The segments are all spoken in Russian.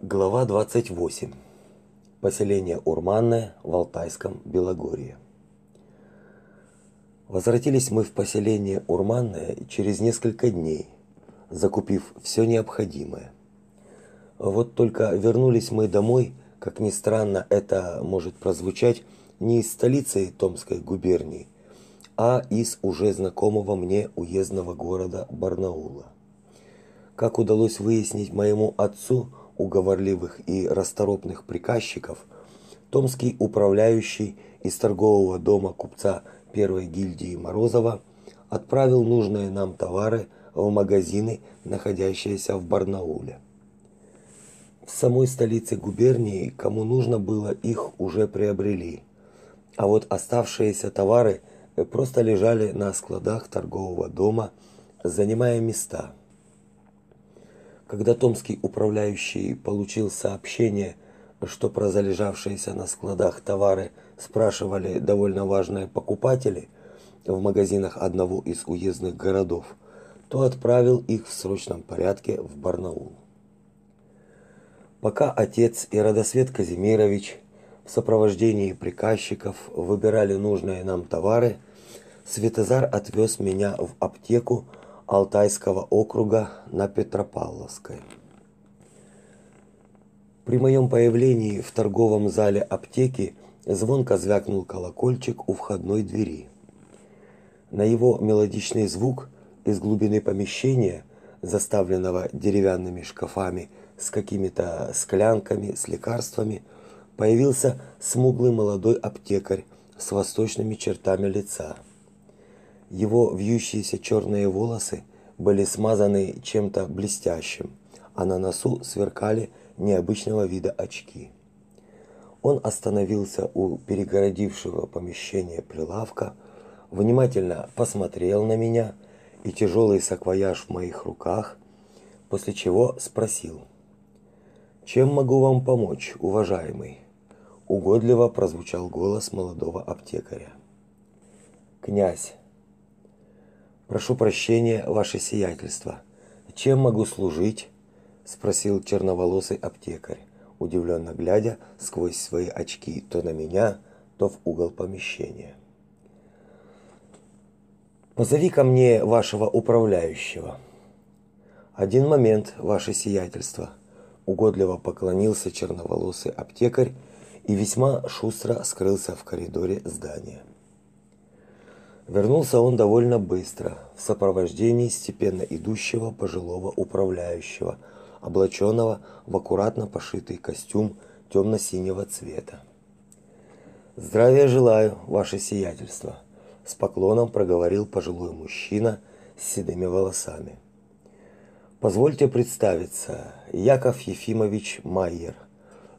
Глава 28. Поселение Урманное в Алтайском Белогорье. Возвратились мы в поселение Урманное через несколько дней, закупив все необходимое. Вот только вернулись мы домой, как ни странно это может прозвучать, не из столицы Томской губернии, а из уже знакомого мне уездного города Барнаула. Как удалось выяснить моему отцу, уговорливых и расторопных приказчиков, томский управляющий из торгового дома купца первой гильдии Морозова отправил нужные нам товары в магазины, находящиеся в Барнауле. В самой столице губернии, кому нужно было, их уже приобрели. А вот оставшиеся товары просто лежали на складах торгового дома, занимая места – когда томский управляющий получил сообщение, что про залежавшиеся на складах товары спрашивали довольно важные покупатели в магазинах одного из уездных городов, то отправил их в срочном порядке в Барнаул. Пока отец и Радосвет Казимирович в сопровождении приказчиков выбирали нужные нам товары, Светозар отвез меня в аптеку Алтайского округа на Петропавловской. При моем появлении в торговом зале аптеки звонко звякнул колокольчик у входной двери. На его мелодичный звук из глубины помещения, заставленного деревянными шкафами с какими-то склянками с лекарствами, появился смуглый молодой аптекарь с восточными чертами лица. Его вьющиеся черные волосы были смазаны чем-то блестящим, а на носу сверкали необычного вида очки. Он остановился у перегородившего помещение прилавка, внимательно посмотрел на меня и тяжелый саквояж в моих руках, после чего спросил: "Чем могу вам помочь, уважаемый?" Угодливо прозвучал голос молодого аптекаря. "Князь, Прошу прощения, ваше сиятельство. Чем могу служить? спросил черноволосый аптекарь, удивленно глядя сквозь свои очки то на меня, то в угол помещения. Позови ко мне вашего управляющего. Один момент, ваше сиятельство, угодливо поклонился черноволосый аптекарь и весьма шустро скрылся в коридоре здания. Вернулся он довольно быстро, в сопровождении степенно идущего пожилого управляющего, облаченного в аккуратно пошитый костюм темно-синего цвета. Здравия желаю, ваше сиятельство, с поклоном проговорил пожилой мужчина с седыми волосами. Позвольте представиться, Яков Ефимович Майер,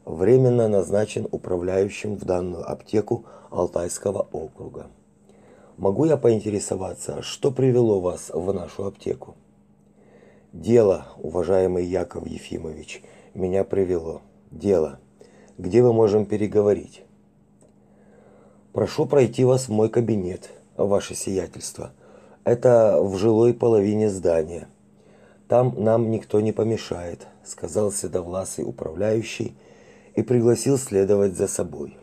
временно назначен управляющим в данную аптеку Алтайского округа. Могу я поинтересоваться, что привело вас в нашу аптеку? Дело, уважаемый Яков Ефимович, меня привело. Дело. Где мы можем переговорить? Прошу пройти вас в мой кабинет, ваше сиятельство. Это в жилой половине здания. Там нам никто не помешает, сказал седовласый управляющий и пригласил следовать за собой.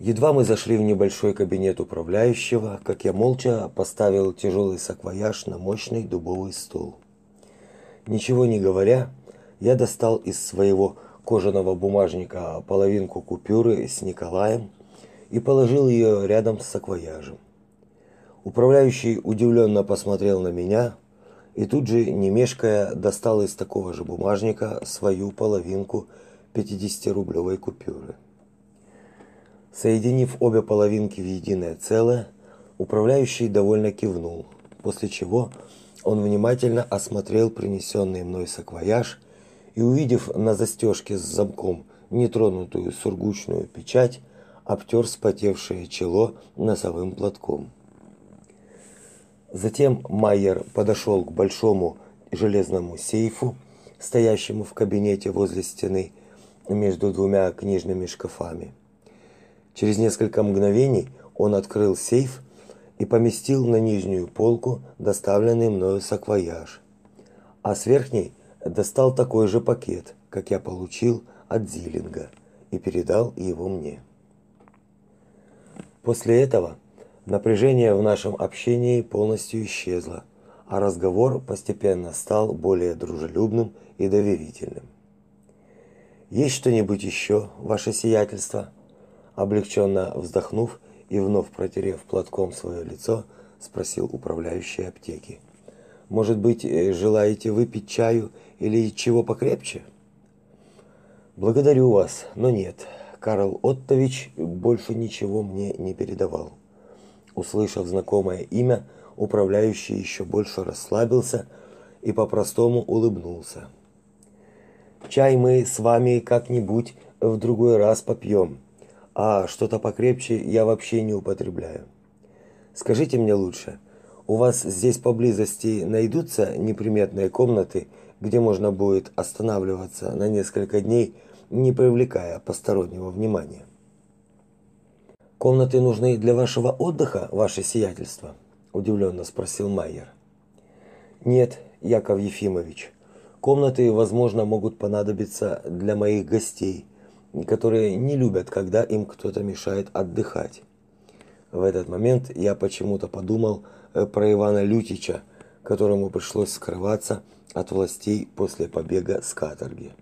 Едва мы зашли в небольшой кабинет управляющего, как я молча поставил тяжелый саквояж на мощный дубовый стол. Ничего не говоря, я достал из своего кожаного бумажника половинку купюры с Николаем и положил ее рядом с саквояжем. Управляющий удивленно посмотрел на меня и тут же, не мешкая, достал из такого же бумажника свою половинку 50-рублевой купюры. Соединив обе половинки в единое целое, управляющий довольно кивнул, после чего он внимательно осмотрел принесенный мной саквояж и, увидев на застежке с замком нетронутую сургучную печать, обтер вспотевшее чело носовым платком. Затем Майер подошел к большому железному сейфу, стоящему в кабинете возле стены между двумя книжными шкафами. Через несколько мгновений он открыл сейф и поместил на нижнюю полку доставленный мною саквояж. А с верхней достал такой же пакет, как я получил от Зилинга, и передал его мне. После этого напряжение в нашем общении полностью исчезло, а разговор постепенно стал более дружелюбным и доверительным. Есть что-нибудь еще, ваше сиятельство? Облегченно вздохнув и вновь протерев платком свое лицо, спросил управляющий аптеки. Может быть, э, желаете выпить чаю или чего покрепче? Благодарю вас, но нет. Карл Оттович больше ничего мне не передавал. Услышав знакомое имя, управляющий еще больше расслабился и по-простому улыбнулся. Чай мы с вами как-нибудь в другой раз попьем, а что-то покрепче я вообще не употребляю. Скажите мне лучше, у вас здесь поблизости найдутся неприметные комнаты, где можно будет останавливаться на несколько дней, не привлекая постороннего внимания? Комнаты нужны для вашего отдыха, ваше сиятельство, удивленно спросил Майер. Нет, Яков Ефимович. Комнаты, возможно, могут понадобиться для моих гостей, которые не любят, когда им кто-то мешает отдыхать. В этот момент я почему-то подумал э, про Ивана Лютича, которому пришлось скрываться от властей после побега с каторги.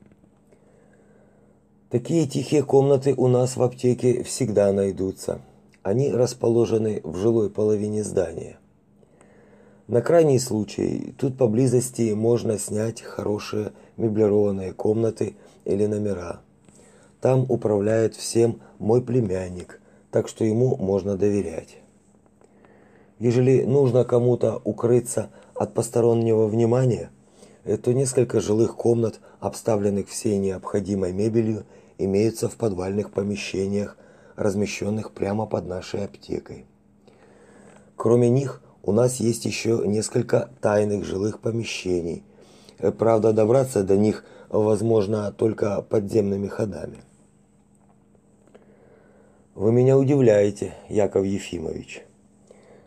Такие тихие комнаты у нас в аптеке всегда найдутся. Они расположены в жилой половине здания. На крайний случай тут поблизости можно снять хорошие меблированные комнаты или номера. Там управляет всем мой племянник, так что ему можно доверять. Ежели нужно кому-то укрыться от постороннего внимания, то несколько жилых комнат, обставленных всей необходимой мебелью, имеются в подвальных помещениях, размещенных прямо под нашей аптекой. Кроме них, у нас есть еще несколько тайных жилых помещений. Правда, добраться до них возможно только подземными ходами. Вы меня удивляете, Яков Ефимович.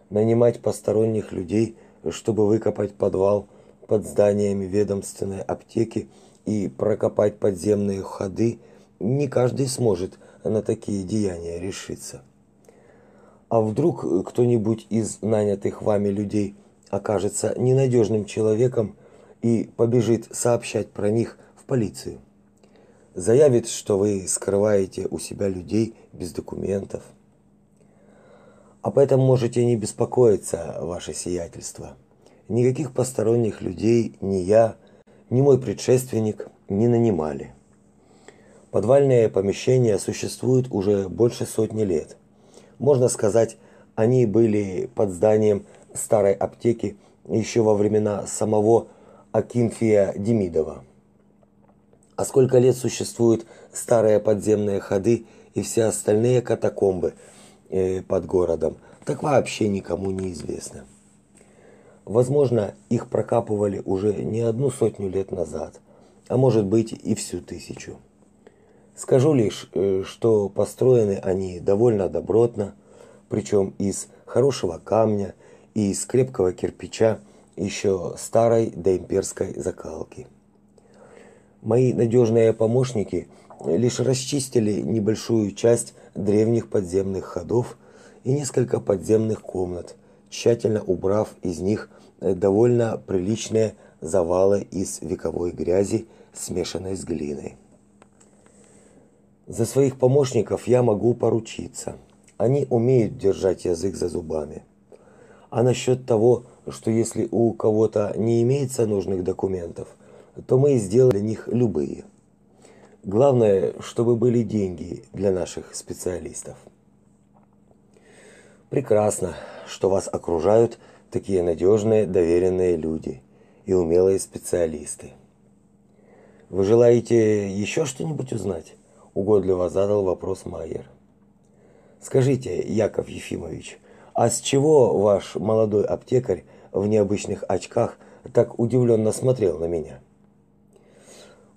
Нанимать посторонних людей, чтобы выкопать подвал под зданиями ведомственной аптеки и прокопать подземные ходы, не каждый сможет на такие деяния решиться. А вдруг кто-нибудь из нанятых вами людей окажется ненадежным человеком и побежит сообщать про них в полицию? Заявит, что вы скрываете у себя людей без документов. Об этом можете не беспокоиться, ваше сиятельство. Никаких посторонних людей ни я, ни мой предшественник не нанимали. Подвальные помещения существуют уже больше сотни лет. Можно сказать, они были под зданием старой аптеки еще во времена самого Акинфия Демидова. А сколько лет существуют старые подземные ходы и все остальные катакомбы э, под городом, так вообще никому не известно. Возможно, их прокапывали уже не одну сотню лет назад, а может быть и всю тысячу. Скажу лишь, э, что построены они довольно добротно, причем из хорошего камня и из крепкого кирпича еще старой доимперской закалки. Мои надежные помощники лишь расчистили небольшую часть древних подземных ходов и несколько подземных комнат, тщательно убрав из них довольно приличные завалы из вековой грязи, смешанной с глиной. За своих помощников я могу поручиться. Они умеют держать язык за зубами. А насчет того, что если у кого-то не имеется нужных документов – то мы сделали для них любые. Главное, чтобы были деньги для наших специалистов. Прекрасно, что вас окружают такие надежные, доверенные люди и умелые специалисты. Вы желаете еще что-нибудь узнать? Угодливо задал вопрос Майер. Скажите, Яков Ефимович, а с чего ваш молодой аптекарь в необычных очках так удивленно смотрел на меня?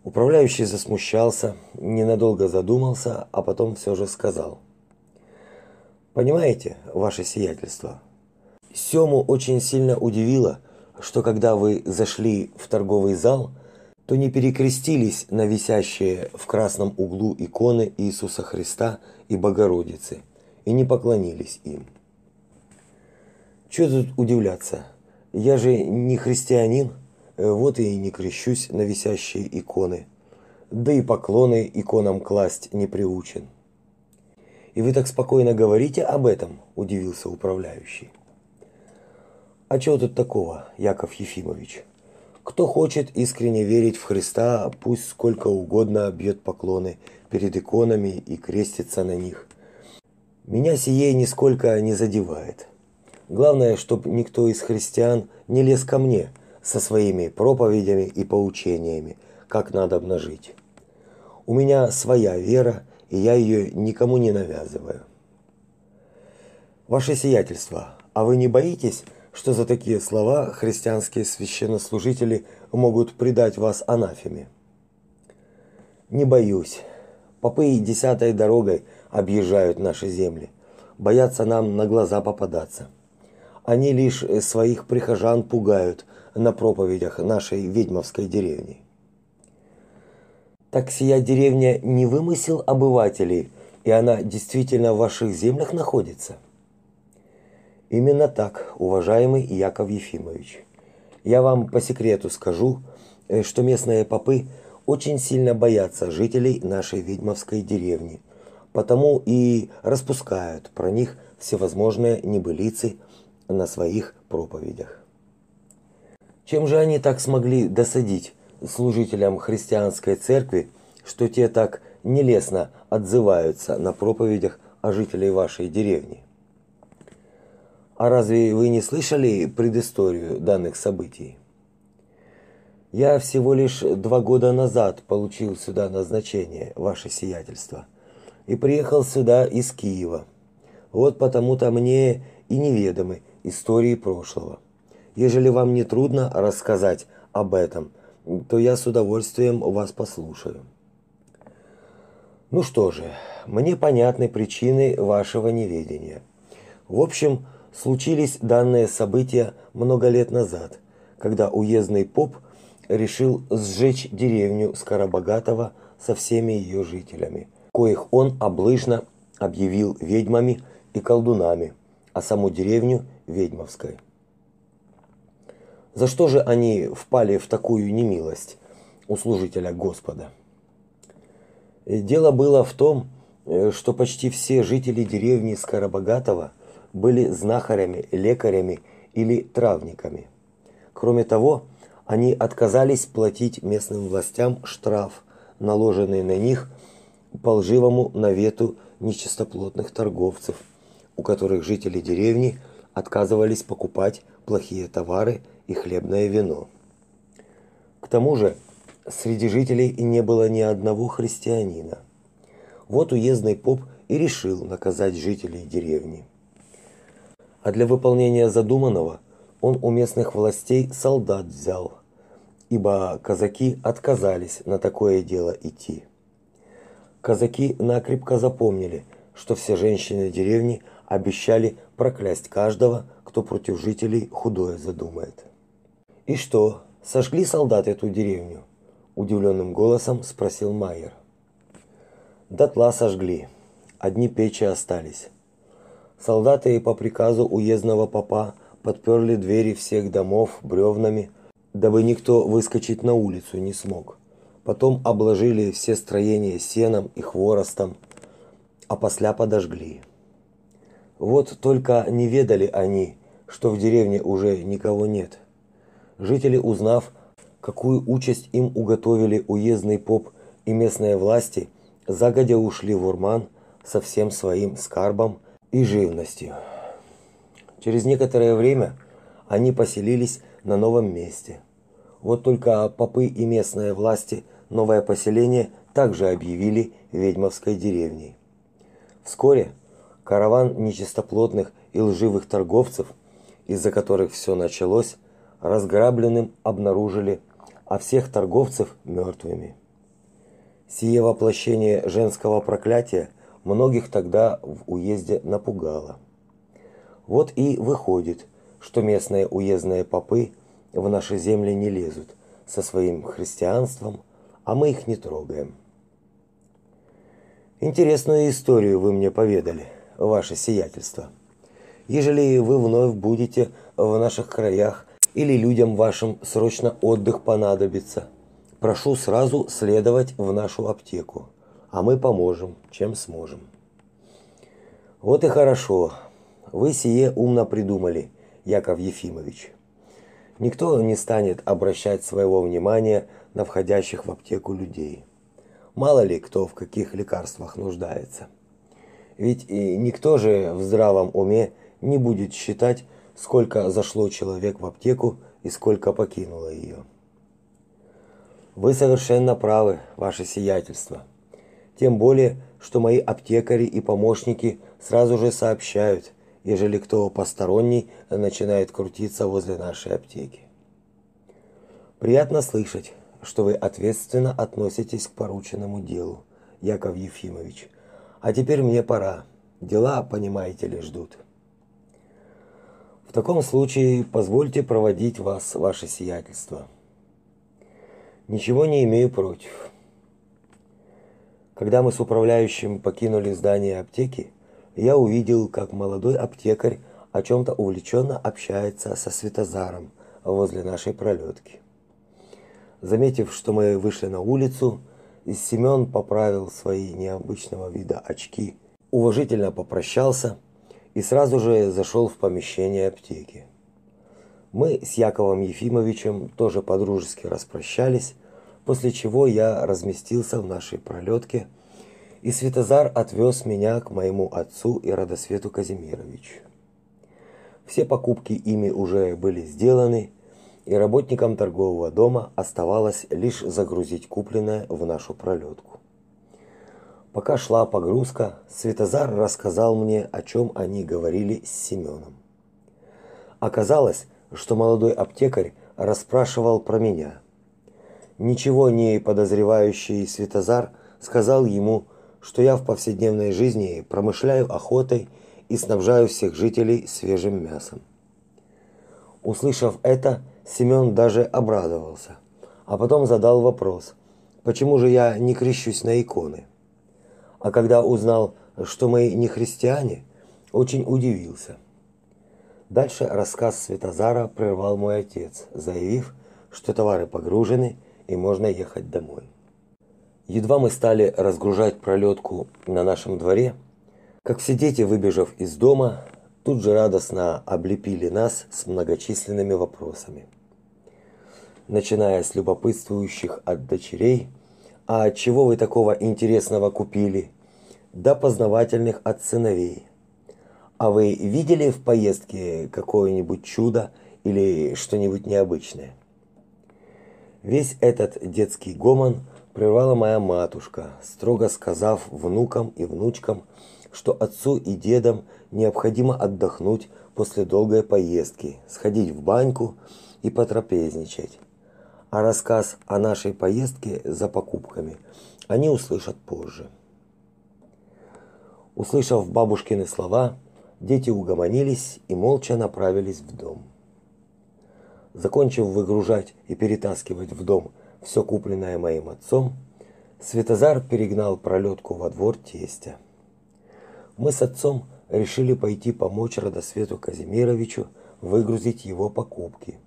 Управляющий засмущался, ненадолго задумался, а потом все же сказал: "Понимаете, ваше сиятельство, Сему очень сильно удивило, что когда вы зашли в торговый зал, то не перекрестились на висящие в красном углу иконы Иисуса Христа и Богородицы и не поклонились им. Что тут удивляться? Я же не христианин, вот и не крещусь на висящие иконы. Да и поклоны иконам класть не приучен. И вы так спокойно говорите об этом, удивился управляющий. А чего тут такого, Яков Ефимович? Кто хочет искренне верить в Христа, пусть сколько угодно бьет поклоны перед иконами и крестится на них. Меня сие нисколько не задевает. Главное, чтобы никто из христиан не лез ко мне со своими проповедями и поучениями, как надо обнажить. У меня своя вера, и я ее никому не навязываю. Ваше сиятельство, а вы не боитесь, что за такие слова христианские священнослужители могут предать вас анафеме. Не боюсь. Попы десятой дорогой объезжают наши земли. Боятся нам на глаза попадаться. Они лишь своих прихожан пугают на проповедях нашей ведьмовской деревни. Так сия деревня не вымысел обывателей, и она действительно в ваших землях находится. Именно так, уважаемый Яков Ефимович. Я вам по секрету скажу, э, что местные попы очень сильно боятся жителей нашей ведьмовской деревни, потому и распускают про них всевозможные небылицы на своих проповедях. Чем же они так смогли досадить служителям христианской церкви, что те так нелестно отзываются на проповедях о жителей вашей деревни? А разве вы не слышали предысторию данных событий? Я всего лишь два года назад получил сюда назначение, ваше сиятельство, и приехал сюда из Киева. Вот потому-то мне и неведомы истории прошлого. Ежели вам не трудно рассказать об этом, то я с удовольствием вас послушаю. Ну что же, мне понятны причины вашего неведения. В общем, случились данные события много лет назад, когда уездный поп решил сжечь деревню Скоробогатого со всеми ее жителями, коих он облыжно объявил ведьмами и колдунами, а саму деревню ведьмовской. За что же они впали в такую немилость у служителя Господа? Дело было в том, э, что почти все жители деревни Скоробогатого были знахарями, лекарями или травниками. Кроме того, они отказались платить местным властям штраф, наложенный на них по лживому навету нечистоплотных торговцев, у которых жители деревни отказывались покупать плохие товары и хлебное вино. К тому же, среди жителей не было ни одного христианина. Вот уездный поп и решил наказать жителей деревни а для выполнения задуманного он у местных властей солдат взял, ибо казаки отказались на такое дело идти. Казаки накрепко запомнили, что все женщины деревни обещали проклясть каждого, кто против жителей худое задумает. И что, сожгли солдаты эту деревню? удивленным голосом спросил Майер. Дотла сожгли. Одни печи остались. Солдаты по приказу уездного попа подперли двери всех домов бревнами, дабы никто выскочить на улицу не смог. Потом обложили все строения сеном и хворостом, а после подожгли. Вот только не ведали они, что в деревне уже никого нет. Жители, узнав, какую участь им уготовили уездный поп и местные власти, загодя ушли в Урман со всем своим скарбом и живностью. Через некоторое время они поселились на новом месте. Вот только попы и местные власти новое поселение также объявили ведьмовской деревней. Вскоре караван нечистоплотных и лживых торговцев, из-за которых все началось, разграбленным обнаружили, а всех торговцев мертвыми. Сие воплощение женского проклятия многих тогда в уезде напугало. Вот и выходит, что местные уездные попы в наши земли не лезут, со своим христианством, а мы их не трогаем. Интересную историю вы мне поведали, ваше сиятельство. Ежели вы вновь будете в наших краях или людям вашим срочно отдых понадобится, прошу сразу следовать в нашу аптеку, а мы поможем, чем сможем. Вот и хорошо. Вы сие умно придумали, Яков Ефимович. Никто не станет обращать своего внимания на входящих в аптеку людей. Мало ли кто в каких лекарствах нуждается. Ведь и никто же в здравом уме не будет считать, сколько зашло человек в аптеку и сколько покинуло ее. Вы совершенно правы, ваше сиятельство. Тем более, что мои аптекари и помощники сразу же сообщают, ежели кто посторонний начинает крутиться возле нашей аптеки. Приятно слышать, что вы ответственно относитесь к порученному делу, Яков Ефимович. А теперь мне пора. Дела, понимаете ли, ждут. В таком случае позвольте проводить вас, ваше сиятельство. Ничего не имею против. Когда мы с управляющим покинули здание аптеки, я увидел, как молодой аптекарь о чем то увлеченно общается со Светозаром возле нашей пролетки. Заметив, что мы вышли на улицу, Семен поправил свои необычного вида очки, уважительно попрощался и сразу же зашел в помещение аптеки. Мы с Яковом Ефимовичем тоже подружески распрощались, после чего я разместился в нашей пролетке и Светозар отвез меня к моему отцу и Радосвету Казимировичу. Все покупки ими уже были сделаны, и работникам торгового дома оставалось лишь загрузить купленное в нашу пролетку. Пока шла погрузка, Светозар рассказал мне, о чем они говорили с Семеном. Оказалось, что молодой аптекарь расспрашивал про меня. Ничего не подозревающий Светозар сказал ему, что я в повседневной жизни промышляю охотой и снабжаю всех жителей свежим мясом. Услышав это, Семен даже обрадовался, а потом задал вопрос: почему же я не крещусь на иконы? А когда узнал, что мы не христиане, очень удивился. Дальше рассказ Светозара прервал мой отец, заявив, что товары погружены и можно ехать домой. Едва мы стали разгружать пролетку на нашем дворе, как все дети, выбежав из дома, тут же радостно облепили нас с многочисленными вопросами. Начиная с любопытствующих от дочерей, а чего вы такого интересного купили, до познавательных от сыновей. А вы видели в поездке какое-нибудь чудо или что-нибудь необычное? Весь этот детский гомон – прервала моя матушка, строго сказав внукам и внучкам, что отцу и дедам необходимо отдохнуть после долгой поездки, сходить в баньку и потрапезничать. А рассказ о нашей поездке за покупками они услышат позже. Услышав бабушкины слова, дети угомонились и молча направились в дом. Закончив выгружать и перетаскивать в дом все купленное моим отцом, Светозар перегнал пролетку во двор тестя. Мы с отцом решили пойти помочь Радосвету Казимировичу выгрузить его покупки.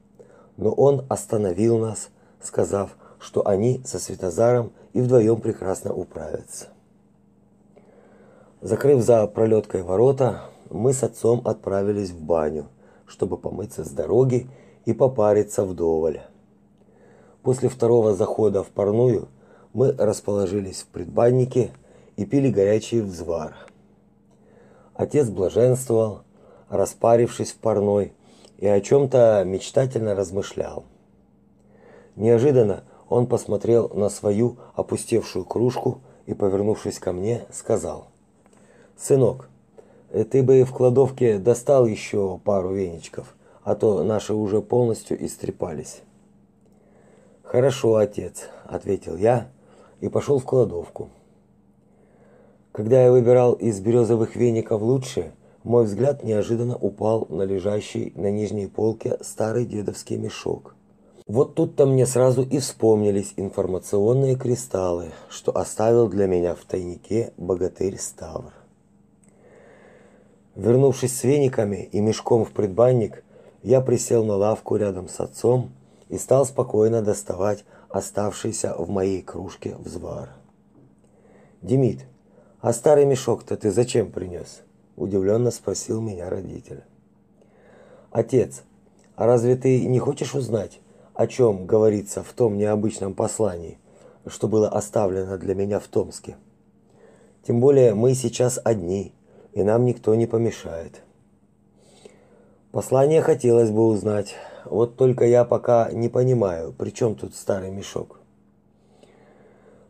Но он остановил нас, сказав, что они со Светозаром и вдвоем прекрасно управятся. Закрыв за пролеткой ворота, мы с отцом отправились в баню, чтобы помыться с дороги и попариться вдоволь. После второго захода в парную мы расположились в предбаннике и пили горячий взвар. Отец блаженствовал, распарившись в парной, и о чем-то мечтательно размышлял. Неожиданно он посмотрел на свою опустевшую кружку и, повернувшись ко мне, сказал: "Сынок, ты бы в кладовке достал еще пару веничков, а то наши уже полностью истрепались". Хорошо, отец, ответил я и пошел в кладовку. Когда я выбирал из березовых веников лучшие, мой взгляд неожиданно упал на лежащий на нижней полке старый дедовский мешок. Вот тут-то мне сразу и вспомнились информационные кристаллы, что оставил для меня в тайнике богатырь Ставр. Вернувшись с вениками и мешком в предбанник, я присел на лавку рядом с отцом и стал спокойно доставать оставшийся в моей кружке взвар. Демид, а старый мешок-то ты зачем принес? Удивленно спросил меня родитель. Отец, а разве ты не хочешь узнать, о чем говорится в том необычном послании, что было оставлено для меня в Томске? Тем более мы сейчас одни, и нам никто не помешает. Послание хотелось бы узнать, вот только я пока не понимаю, при чем тут старый мешок.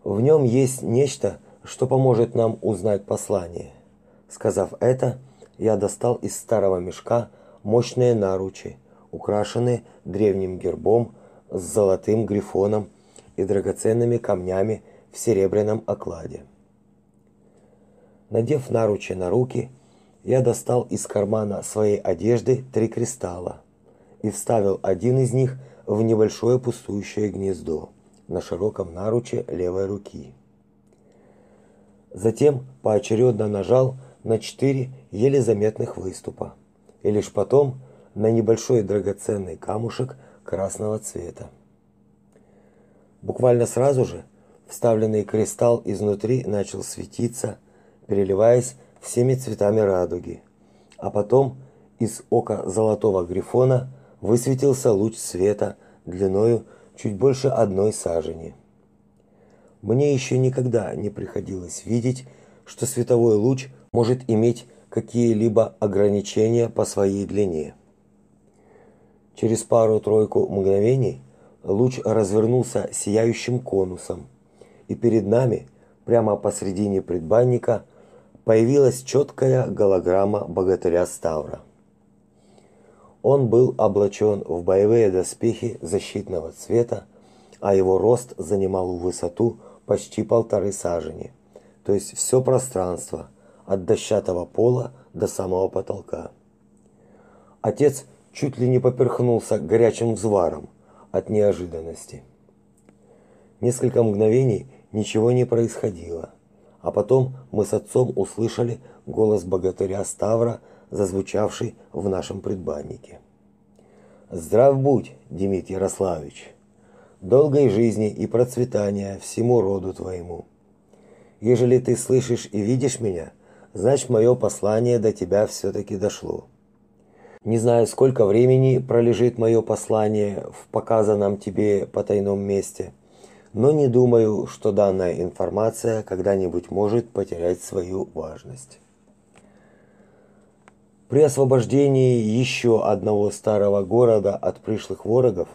В нем есть нечто, что поможет нам узнать послание. Сказав это, я достал из старого мешка мощные наручи, украшенные древним гербом с золотым грифоном и драгоценными камнями в серебряном окладе. Надев наручи на руки, я достал из кармана своей одежды три кристалла и вставил один из них в небольшое пустующее гнездо на широком наруче левой руки. Затем поочередно нажал на четыре еле заметных выступа и лишь потом на небольшой драгоценный камушек красного цвета. Буквально сразу же вставленный кристалл изнутри начал светиться, переливаясь всеми цветами радуги. А потом из ока золотого грифона высветился луч света длиною чуть больше одной сажени. Мне еще никогда не приходилось видеть, что световой луч может иметь какие-либо ограничения по своей длине. Через пару-тройку мгновений луч развернулся сияющим конусом, и перед нами, прямо посредине предбанника, появилась четкая голограмма богатыря Ставра. Он был облачен в боевые доспехи защитного цвета, а его рост занимал высоту почти полторы сажени, то есть все пространство от дощатого пола до самого потолка. Отец чуть ли не поперхнулся горячим взваром от неожиданности. Несколько мгновений ничего не происходило, а потом мы с отцом услышали голос богатыря Ставра, зазвучавший в нашем предбаннике. Здрав будь, Демид Ярославич. Долгой жизни и процветания всему роду твоему. Ежели ты слышишь и видишь меня, значит, мое послание до тебя все таки дошло. Не знаю, сколько времени пролежит мое послание в показанном тебе потайном месте но не думаю, что данная информация когда-нибудь может потерять свою важность. При освобождении еще одного старого города от пришлых ворогов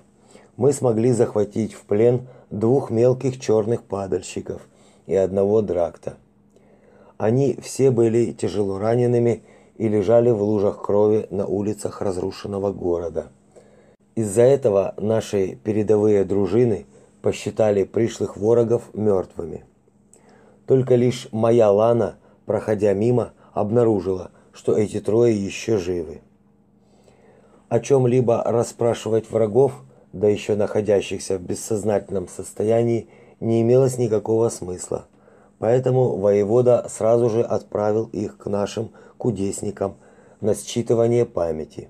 мы смогли захватить в плен двух мелких черных падальщиков и одного дракта. Они все были тяжело ранеными и лежали в лужах крови на улицах разрушенного города. Из-за этого наши передовые дружины – посчитали пришлых ворогов мертвыми. Только лишь моя Лана, проходя мимо, обнаружила, что эти трое еще живы. О чем-либо расспрашивать врагов, да еще находящихся в бессознательном состоянии, не имелось никакого смысла. Поэтому воевода сразу же отправил их к нашим кудесникам на считывание памяти.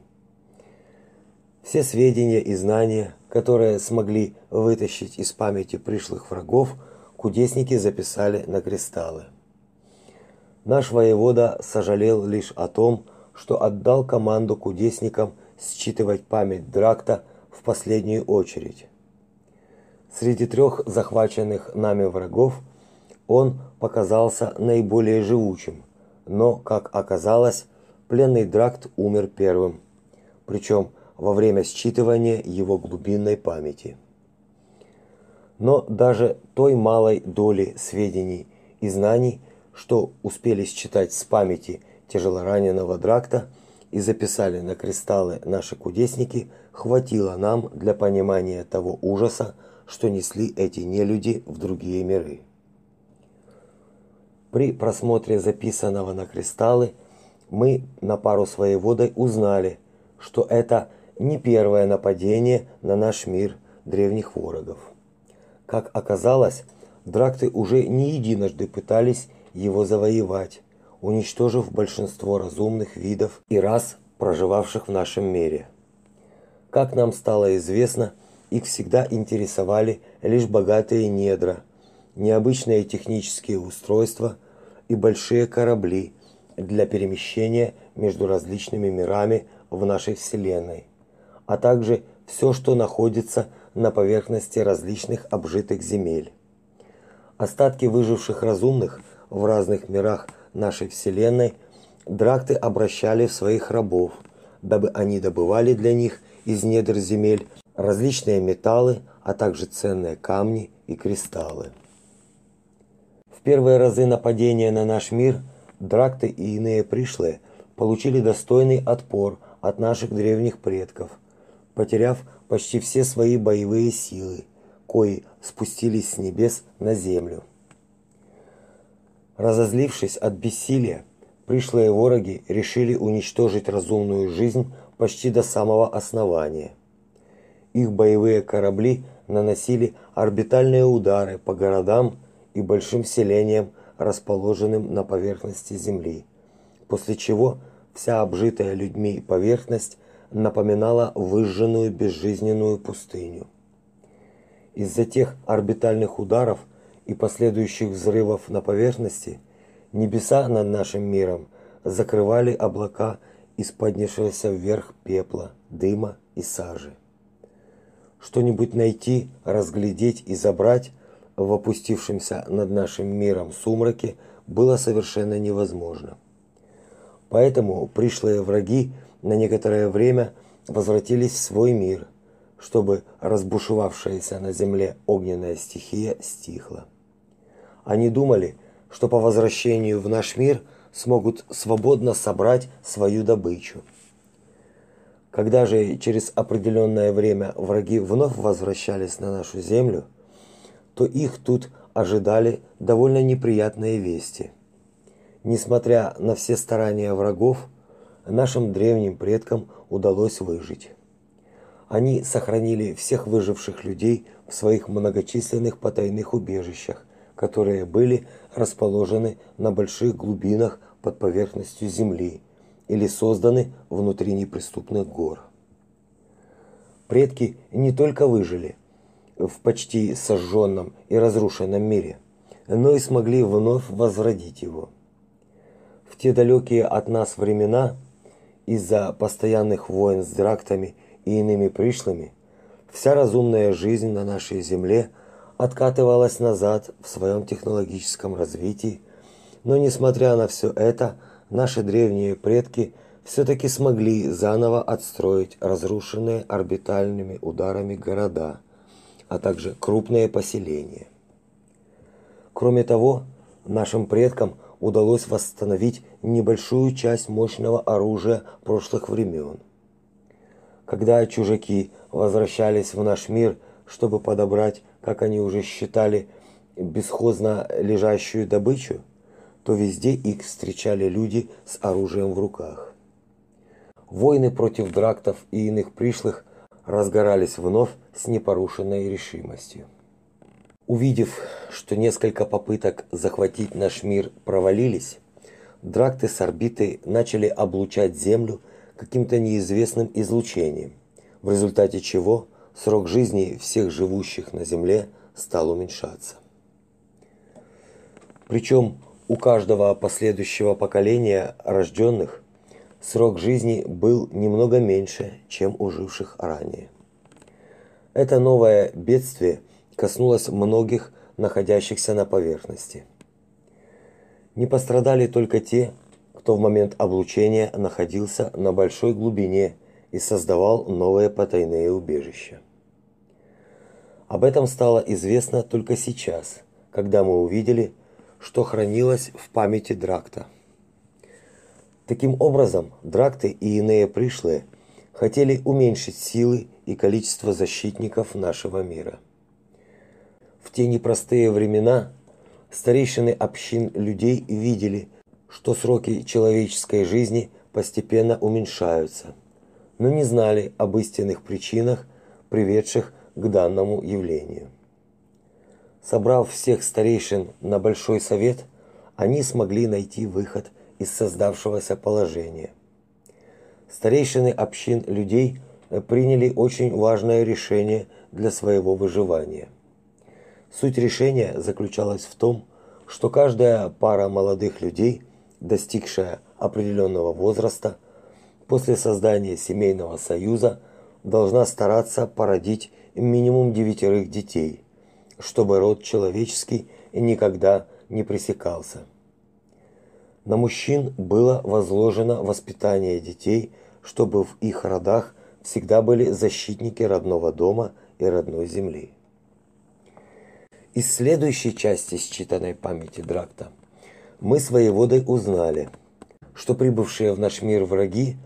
Все сведения и знания, которые смогли вытащить из памяти пришлых врагов, кудесники записали на кристаллы. Наш воевода сожалел лишь о том, что отдал команду кудесникам считывать память Дракта в последнюю очередь. Среди трех захваченных нами врагов он показался наиболее живучим, но, как оказалось, пленный Дракт умер первым. Причем во время считывания его глубинной памяти. Но даже той малой доли сведений и знаний, что успели считать с памяти тяжелораненого Дракта и записали на кристаллы наши кудесники, хватило нам для понимания того ужаса, что несли эти нелюди в другие миры. При просмотре записанного на кристаллы мы на пару своей водой узнали, что это не первое нападение на наш мир древних ворогов. Как оказалось, дракты уже не единожды пытались его завоевать, уничтожив большинство разумных видов и рас, проживавших в нашем мире. Как нам стало известно, их всегда интересовали лишь богатые недра, необычные технические устройства и большие корабли для перемещения между различными мирами в нашей Вселенной, а также все, что находится на поверхности различных обжитых земель. Остатки выживших разумных в разных мирах нашей Вселенной дракты обращали в своих рабов, дабы они добывали для них из недр земель различные металлы, а также ценные камни и кристаллы. Первые разы нападения на наш мир дракты и иные пришлые получили достойный отпор от наших древних предков, потеряв почти все свои боевые силы, кои спустились с небес на землю. Разозлившись от бессилия, пришлые вороги решили уничтожить разумную жизнь почти до самого основания. Их боевые корабли наносили орбитальные удары по городам и большим селениям, расположенным на поверхности Земли, после чего вся обжитая людьми поверхность напоминала выжженную безжизненную пустыню. Из-за тех орбитальных ударов и последующих взрывов на поверхности небеса над нашим миром закрывали облака из поднявшегося вверх пепла, дыма и сажи. Что-нибудь найти, разглядеть и забрать в опустившемся над нашим миром сумраке было совершенно невозможно. Поэтому пришлые враги на некоторое время возвратились в свой мир, чтобы разбушевавшаяся на земле огненная стихия стихла. Они думали, что по возвращению в наш мир смогут свободно собрать свою добычу. Когда же через определенное время враги вновь возвращались на нашу землю, то их тут ожидали довольно неприятные вести. Несмотря на все старания врагов, нашим древним предкам удалось выжить. Они сохранили всех выживших людей в своих многочисленных потайных убежищах, которые были расположены на больших глубинах под поверхностью земли или созданы внутри неприступных гор. Предки не только выжили в почти сожженном и разрушенном мире, но и смогли вновь возродить его. В те далекие от нас времена из-за постоянных войн с драктами и иными пришлыми вся разумная жизнь на нашей земле откатывалась назад в своем технологическом развитии, но несмотря на все это, наши древние предки все-таки смогли заново отстроить разрушенные орбитальными ударами города, а также крупные поселения. Кроме того, нашим предкам удалось восстановить небольшую часть мощного оружия прошлых времен. Когда чужаки возвращались в наш мир, чтобы подобрать, как они уже считали, бесхозно лежащую добычу, то везде их встречали люди с оружием в руках. Войны против драктов и иных пришлых разгорались вновь с непорушенной решимостью. Увидев, что несколько попыток захватить наш мир провалились, дракты с орбиты начали облучать Землю каким-то неизвестным излучением, в результате чего срок жизни всех живущих на Земле стал уменьшаться. Причем у каждого последующего поколения рожденных срок жизни был немного меньше, чем у живших ранее. Это новое бедствие – коснулась многих находящихся на поверхности. Не пострадали только те, кто в момент облучения находился на большой глубине и создавал новые потайные убежища. Об этом стало известно только сейчас, когда мы увидели, что хранилось в памяти Дракта. Таким образом, Дракты и иные пришлые хотели уменьшить силы и количество защитников нашего мира. В те непростые времена старейшины общин людей видели, что сроки человеческой жизни постепенно уменьшаются, но не знали об истинных причинах, приведших к данному явлению. Собрав всех старейшин на большой совет, они смогли найти выход из создавшегося положения. Старейшины общин людей приняли очень важное решение для своего выживания. Суть решения заключалась в том, что каждая пара молодых людей, достигшая определенного возраста, после создания семейного союза должна стараться породить минимум девятерых детей, чтобы род человеческий никогда не пресекался. На мужчин было возложено воспитание детей, чтобы в их родах всегда были защитники родного дома и родной земли. Из следующей части считанной памяти Дракта мы с воеводой узнали, что прибывшие в наш мир враги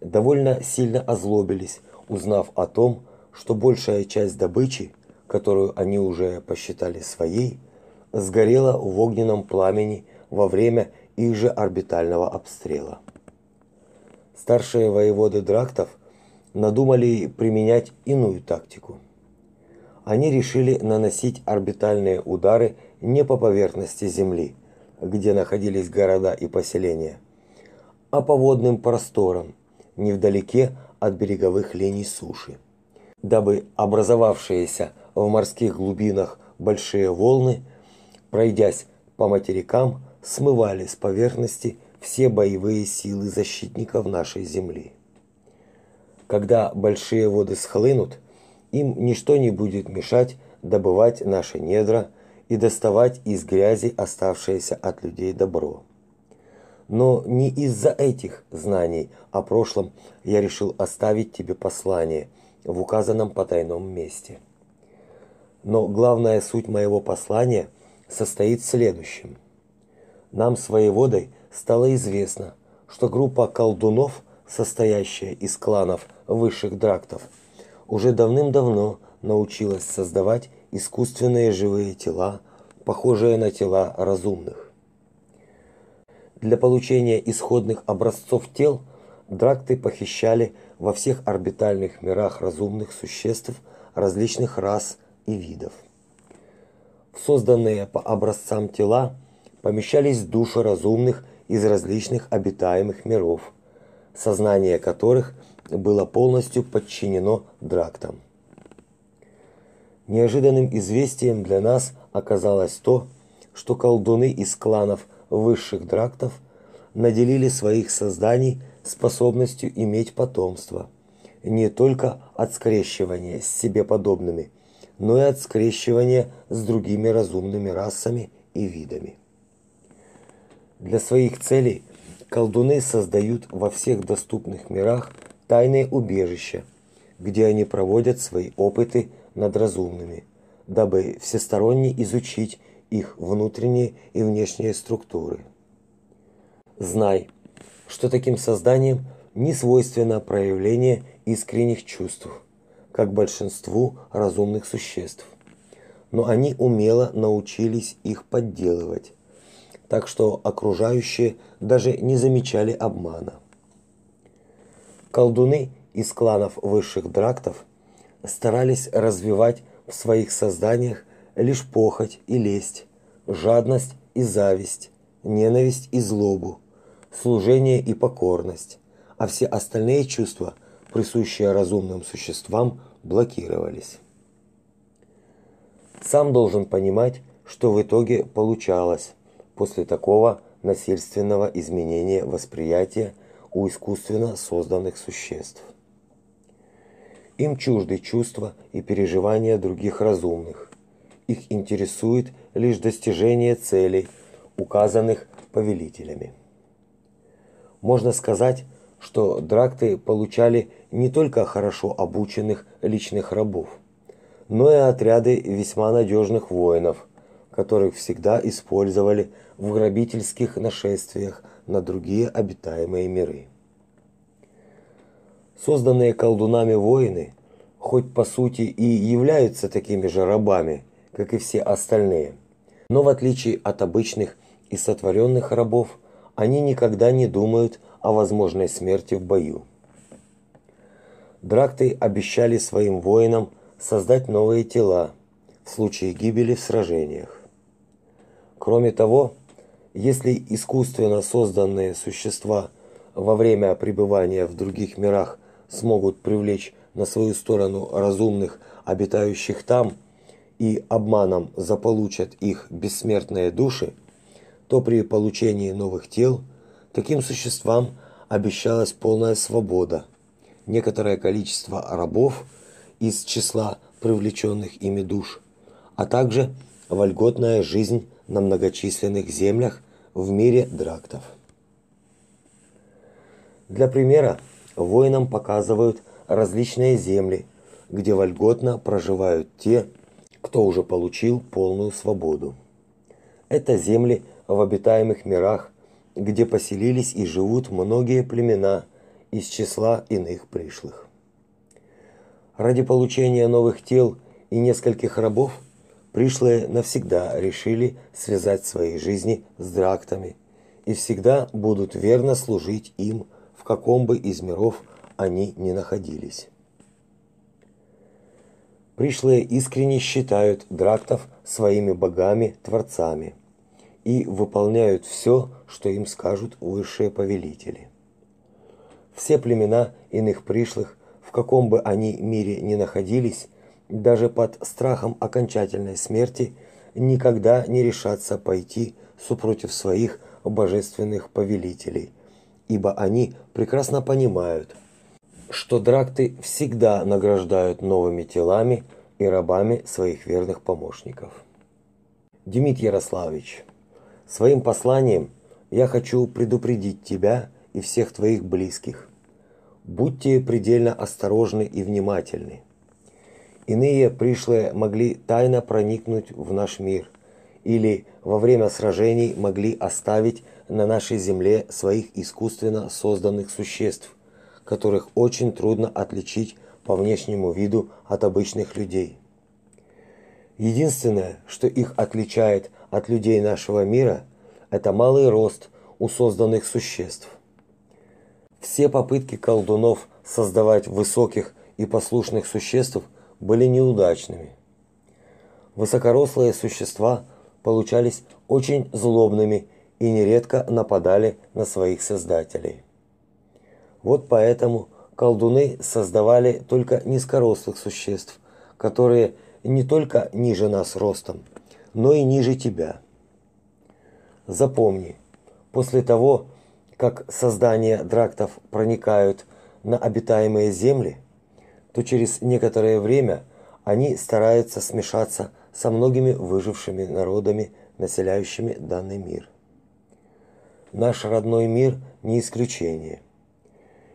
довольно сильно озлобились, узнав о том, что большая часть добычи, которую они уже посчитали своей, сгорела в огненном пламени во время их же орбитального обстрела. Старшие воеводы Драктов надумали применять иную тактику. Они решили наносить орбитальные удары не по поверхности Земли, где находились города и поселения, а по водным просторам, невдалеке от береговых линий суши, дабы образовавшиеся в морских глубинах большие волны, пройдясь по материкам, смывали с поверхности все боевые силы защитников нашей земли. Когда большие воды схлынут, им ничто не будет мешать добывать наши недра и доставать из грязи оставшееся от людей добро. Но не из-за этих знаний о прошлом я решил оставить тебе послание в указанном потайном месте. Но главная суть моего послания состоит в следующем. Нам с воеводой стало известно, что группа колдунов, состоящая из кланов высших драктов, уже давным-давно научилась создавать искусственные живые тела, похожие на тела разумных. Для получения исходных образцов тел дракты похищали во всех орбитальных мирах разумных существ различных рас и видов. В созданные по образцам тела помещались души разумных из различных обитаемых миров, сознание которых было полностью подчинено драктам. Неожиданным известием для нас оказалось то, что колдуны из кланов высших драктов наделили своих созданий способностью иметь потомство, не только от скрещивания с себе подобными, но и от скрещивания с другими разумными расами и видами. Для своих целей колдуны создают во всех доступных мирах тайные убежища, где они проводят свои опыты над разумными, дабы всесторонне изучить их внутренние и внешние структуры. Знай, что таким созданиям не свойственно проявление искренних чувств, как большинству разумных существ. Но они умело научились их подделывать, так что окружающие даже не замечали обмана. Колдуны из кланов высших драктов старались развивать в своих созданиях лишь похоть и лесть, жадность и зависть, ненависть и злобу, служение и покорность, а все остальные чувства, присущие разумным существам, блокировались. Сам должен понимать, что в итоге получалось после такого насильственного изменения восприятия у искусственно созданных существ. Им чужды чувства и переживания других разумных. Их интересует лишь достижение целей, указанных повелителями. Можно сказать, что дракты получали не только хорошо обученных личных рабов, но и отряды весьма надежных воинов, которых всегда использовали в грабительских нашествиях на другие обитаемые миры. Созданные колдунами воины, хоть по сути и являются такими же рабами, как и все остальные, но в отличие от обычных и сотворенных рабов, они никогда не думают о возможной смерти в бою. Дракты обещали своим воинам создать новые тела в случае гибели в сражениях. Кроме того, если искусственно созданные существа во время пребывания в других мирах смогут привлечь на свою сторону разумных, обитающих там, и обманом заполучат их бессмертные души, то при получении новых тел таким существам обещалась полная свобода. Некоторое количество рабов из числа привлеченных ими душ, а также вольготная жизнь на многочисленных землях в мире драктов. Для примера воинам показывают различные земли, где вольготно проживают те, кто уже получил полную свободу. Это земли в обитаемых мирах, где поселились и живут многие племена из числа иных пришлых. Ради получения новых тел и нескольких рабов пришлые навсегда решили связать свои жизни с драктами и всегда будут верно служить им, в каком бы из миров они ни находились. Пришлые искренне считают драктов своими богами-творцами и выполняют все, что им скажут высшие повелители. Все племена иных пришлых, в каком бы они мире ни находились, даже под страхом окончательной смерти никогда не решатся пойти супротив своих божественных повелителей, ибо они прекрасно понимают, что дракты всегда награждают новыми телами и рабами своих верных помощников. Демид Ярославович, своим посланием я хочу предупредить тебя и всех твоих близких. Будьте предельно осторожны и внимательны. Иные пришлые могли тайно проникнуть в наш мир или во время сражений могли оставить на нашей земле своих искусственно созданных существ, которых очень трудно отличить по внешнему виду от обычных людей. Единственное, что их отличает от людей нашего мира, это малый рост у созданных существ. Все попытки колдунов создавать высоких и послушных существ были неудачными. Высокорослые существа получались очень злобными и нередко нападали на своих создателей. Вот поэтому колдуны создавали только низкорослых существ, которые не только ниже нас ростом, но и ниже тебя. Запомни, после того, как создания драктов проникают на обитаемые земли, то через некоторое время они стараются смешаться со многими выжившими народами, населяющими данный мир. Наш родной мир не исключение.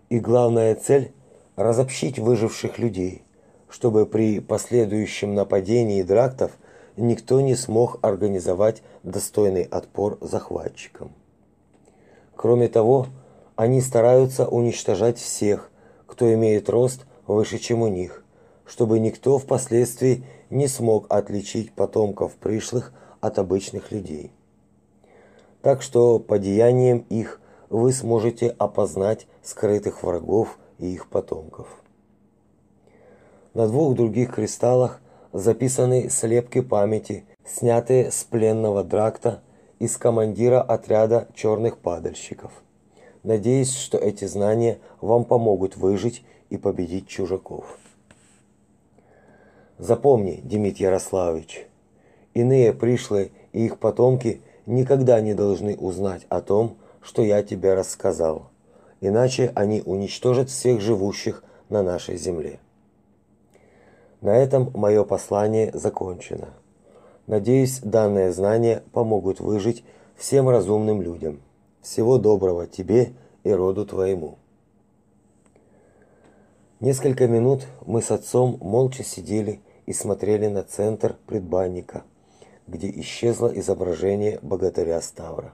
И главная цель разобщить выживших людей, чтобы при последующем нападении драктов никто не смог организовать достойный отпор захватчикам. Кроме того, они стараются уничтожать всех, кто имеет рост выше, чем у них, чтобы никто впоследствии не смог отличить потомков пришлых от обычных людей. Так что по деяниям их вы сможете опознать скрытых врагов и их потомков. На двух других кристаллах записаны слепки памяти, снятые с пленного дракта из командира отряда черных падальщиков. Надеюсь, что эти знания вам помогут выжить и победить чужаков. Запомни, Демид Ярославович, иные пришлые и их потомки никогда не должны узнать о том, что я тебе рассказал, иначе они уничтожат всех живущих на нашей земле. На этом мое послание закончено. Надеюсь, данные знания помогут выжить всем разумным людям. Всего доброго тебе и роду твоему. Несколько минут мы с отцом молча сидели и смотрели на центр предбанника, где исчезло изображение богатыря Ставра.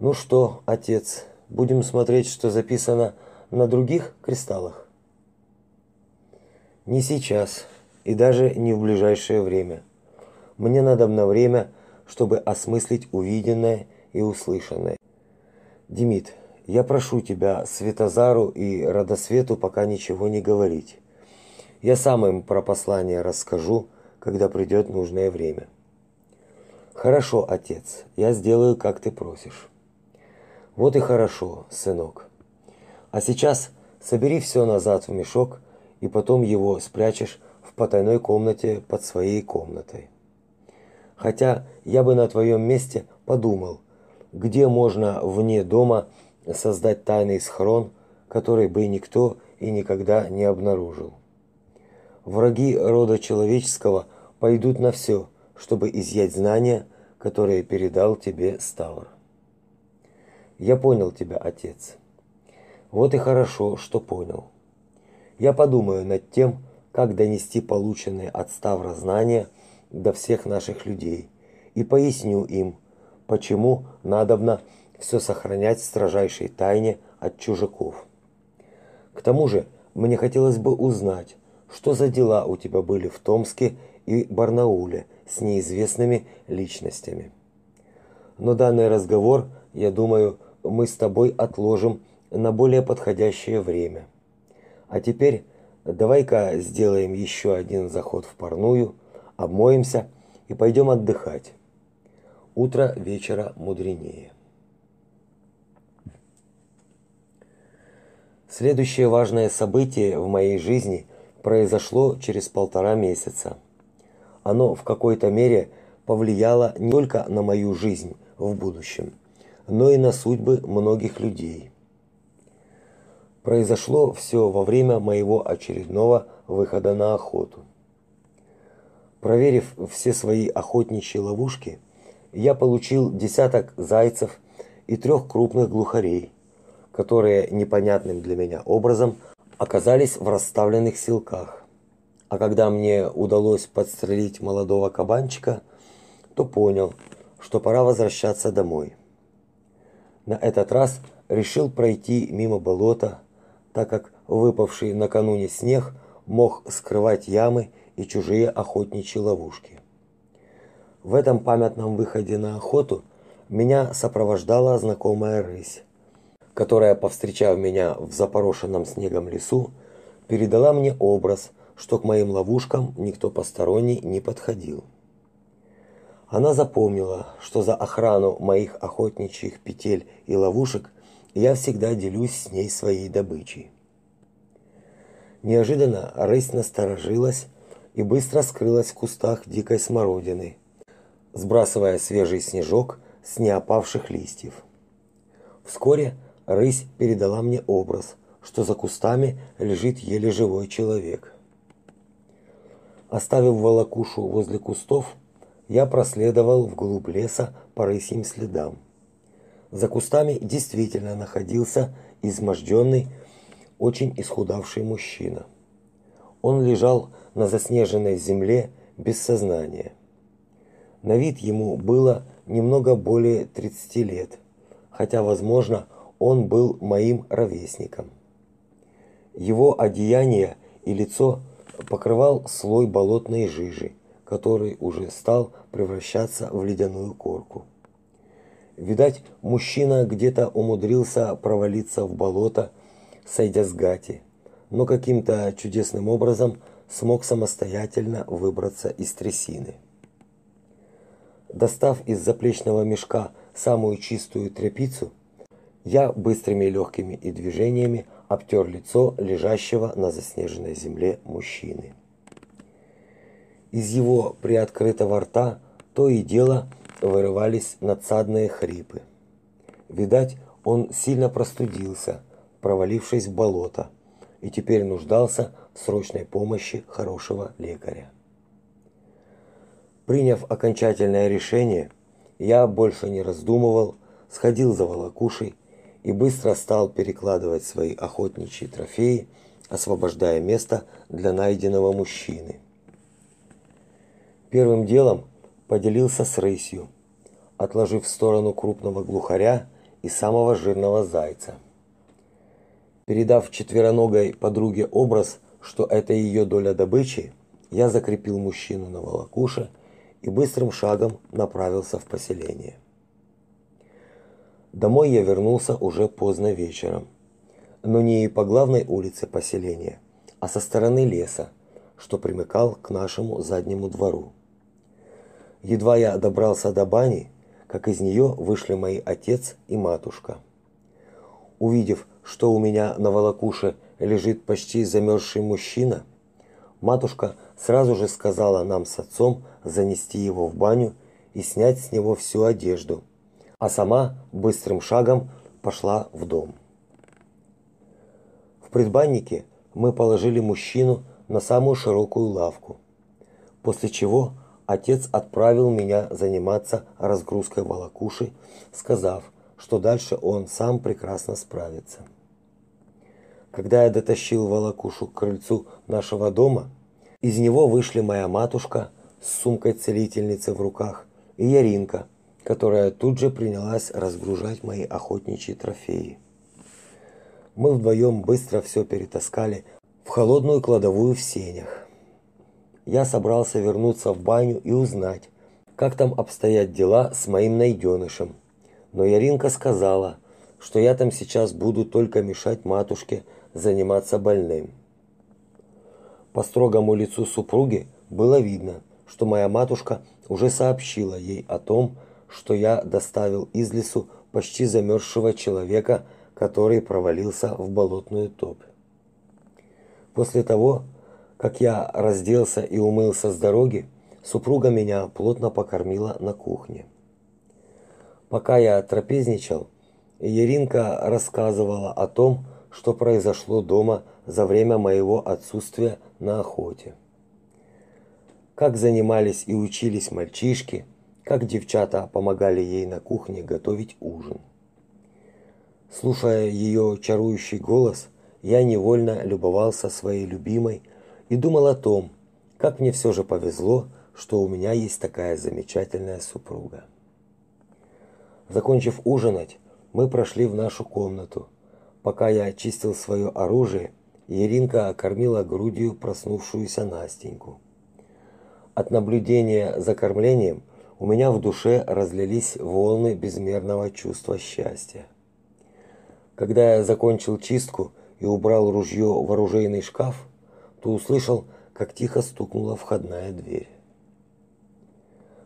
Ну что, отец, будем смотреть, что записано на других кристаллах? Не сейчас и даже не в ближайшее время. Мне надо на время, чтобы осмыслить увиденное и услышанное. Демид, я прошу тебя Светозару и Радосвету пока ничего не говорить. Я сам им про послание расскажу, когда придет нужное время. Хорошо, отец, я сделаю, как ты просишь. Вот и хорошо, сынок. А сейчас собери все назад в мешок и потом его спрячешь в потайной комнате под своей комнатой. Хотя я бы на твоем месте подумал, где можно вне дома создать тайный схрон, который бы никто и никогда не обнаружил. Враги рода человеческого пойдут на все, чтобы изъять знания, которые передал тебе Ставр. Я понял тебя, отец. Вот и хорошо, что понял. Я подумаю над тем, как донести полученные от Ставра знания до всех наших людей и поясню им, почему надобно все сохранять в строжайшей тайне от чужаков. К тому же, мне хотелось бы узнать, что за дела у тебя были в Томске и Барнауле с неизвестными личностями. Но данный разговор, я думаю, мы с тобой отложим на более подходящее время. А теперь давай-ка сделаем еще один заход в парную, обмоемся и пойдем отдыхать. Утро вечера мудренее. Следующее важное событие в моей жизни произошло через полтора месяца. Оно в какой-то мере повлияло не только на мою жизнь в будущем, но и на судьбы многих людей. Произошло все во время моего очередного выхода на охоту. Проверив все свои охотничьи ловушки, я получил десяток зайцев и трех крупных глухарей, которые непонятным для меня образом оказались в расставленных силках. А когда мне удалось подстрелить молодого кабанчика, то понял, что пора возвращаться домой. На этот раз решил пройти мимо болота, так как выпавший накануне снег мог скрывать ямы и чужие охотничьи ловушки. В этом памятном выходе на охоту меня сопровождала знакомая рысь которая, повстречав меня в запорошенном снегом лесу, передала мне образ, что к моим ловушкам никто посторонний не подходил. Она запомнила, что за охрану моих охотничьих петель и ловушек я всегда делюсь с ней своей добычей. Неожиданно рысь насторожилась и быстро скрылась в кустах дикой смородины, сбрасывая свежий снежок с неопавших листьев. Вскоре рысь передала мне образ, что за кустами лежит еле живой человек. Оставив волокушу возле кустов, я проследовал вглубь леса по рысьим следам. За кустами действительно находился изможденный, очень исхудавший мужчина. Он лежал на заснеженной земле без сознания. На вид ему было немного более 30 лет, хотя, возможно, он был моим ровесником. Его одеяние и лицо покрывал слой болотной жижи, который уже стал превращаться в ледяную корку. Видать, мужчина где-то умудрился провалиться в болото, сойдя с гати, но каким-то чудесным образом смог самостоятельно выбраться из трясины. Достав из заплечного мешка самую чистую тряпицу, я быстрыми легкими и движениями обтер лицо лежащего на заснеженной земле мужчины. Из его приоткрытого рта то и дело вырывались надсадные хрипы. Видать, он сильно простудился, провалившись в болото, и теперь нуждался в срочной помощи хорошего лекаря. Приняв окончательное решение, я больше не раздумывал, сходил за волокушей и быстро стал перекладывать свои охотничьи трофеи, освобождая место для найденного мужчины. Первым делом поделился с рысью, отложив в сторону крупного глухаря и самого жирного зайца. Передав четвероногой подруге образ, что это ее доля добычи, я закрепил мужчину на волокуше и быстрым шагом направился в поселение. Домой я вернулся уже поздно вечером. Но не по главной улице поселения, а со стороны леса, что примыкал к нашему заднему двору. Едва я добрался до бани, как из нее вышли мои отец и матушка. Увидев, что у меня на волокуше лежит почти замерзший мужчина, матушка сразу же сказала нам с отцом занести его в баню и снять с него всю одежду, а сама быстрым шагом пошла в дом. В предбаннике мы положили мужчину на самую широкую лавку, после чего отец отправил меня заниматься разгрузкой волокуши, сказав, что дальше он сам прекрасно справится. Когда я дотащил волокушу к крыльцу нашего дома, из него вышли моя матушка с сумкой целительницы в руках и Яринка, которая тут же принялась разгружать мои охотничьи трофеи. Мы вдвоем быстро все перетаскали в холодную кладовую в сенях. Я собрался вернуться в баню и узнать, как там обстоят дела с моим найденышем. Но Яринка сказала, что я там сейчас буду только мешать матушке заниматься больным. По строгому лицу супруги было видно, что моя матушка уже сообщила ей о том, что я доставил из лесу почти замерзшего человека, который провалился в болотную топь. После того, как я разделся и умылся с дороги, супруга меня плотно покормила на кухне. Пока я трапезничал, Еринка рассказывала о том, что произошло дома за время моего отсутствия на охоте. Как занимались и учились мальчишки, как девчата помогали ей на кухне готовить ужин. Слушая ее чарующий голос, я невольно любовался своей любимой и думал о том, как мне все же повезло, что у меня есть такая замечательная супруга. Закончив ужинать, мы прошли в нашу комнату, Пока я очистил свое оружие, Еринка кормила грудью проснувшуюся Настеньку. От наблюдения за кормлением у меня в душе разлились волны безмерного чувства счастья. Когда я закончил чистку и убрал ружье в оружейный шкаф, то услышал, как тихо стукнула входная дверь.